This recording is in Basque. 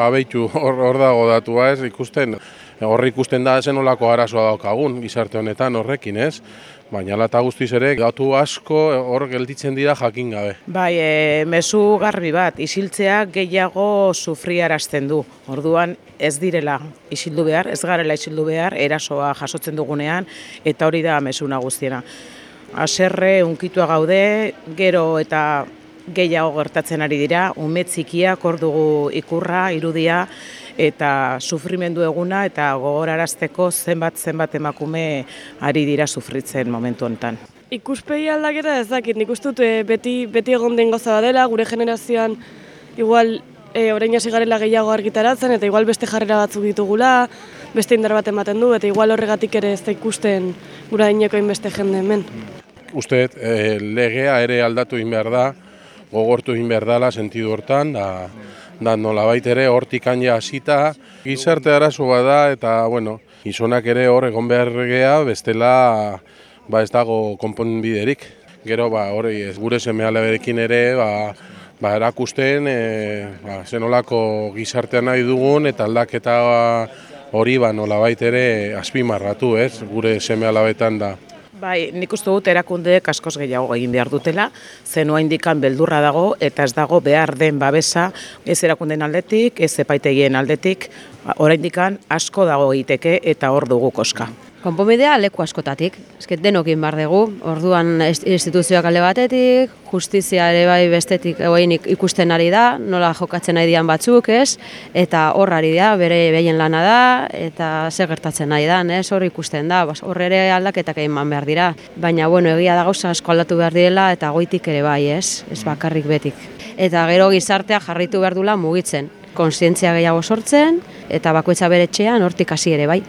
ba beitu hor, hor dago datua ez ikusten, hor ikusten da zenolako arazoa daukagun gizarte honetan horrekin ez, baina ala eta guztiz ere datu asko hor gelditzen dira jakin gabe. Bai, e, mezu garbi bat, isiltzea gehiago sufriarazten du. Orduan ez direla isildu behar, ez garela isildu behar, erasoa jasotzen dugunean, eta hori da mezu nagustiena. Aserre, unkitua gaude, gero eta gehiago gertatzen ari dira, ume txikiak hor dugu ikurra, irudia, eta sufrimendu eguna eta gogorarazteko zenbat zenbat emakume ari dira sufritzen momentu honetan. Ikuspegi aldaketa ez dakit, nik uste dut eh, beti, beti egon den goza badela, gure generazioan igual e, orain hasi garela gehiago argitaratzen eta igual beste jarrera batzuk ditugula, beste indar bat ematen du eta igual horregatik ere ez da ikusten gura dineko inbeste jende hemen. Uste eh, legea ere aldatu egin behar da, gogortu egin behar dela sentidu hortan, da, da nolabait ere hortik ja hasita gizarte arazo bada eta bueno, gizonak ere hor egon behar gea bestela ba ez dago konponbiderik. Gero ba hori ez gure seme ere ba, ba erakusten e, ba, zenolako gizartean nahi dugun eta aldaketa hori ba nolabait ere azpimarratu, ez? Gure seme alabetan da. Bai, nik uste dut erakundeek askoz gehiago egin behar dutela, zenua indikan beldurra dago eta ez dago behar den babesa ez erakundeen aldetik, ez epaitegien aldetik, ba, oraindikan asko dago egiteke eta hor dugu koska. Konponbidea leku askotatik, esket denokin bar dugu, orduan instituzioak alde batetik, justizia ere bai bestetik egoin ikusten ari da, nola jokatzen nahi dian batzuk, ez? Eta hor ari da, bere behien lana da, eta ze gertatzen nahi da, ez? Hor ikusten da, hor ere aldaketak egin behar dira. Baina, bueno, egia da gauza asko aldatu behar direla, eta goitik ere bai, ez? Ez bakarrik betik. Eta gero gizartea jarritu behar dula mugitzen, konsientzia gehiago sortzen, eta bakoitza bere etxean hortik hasi ere bai.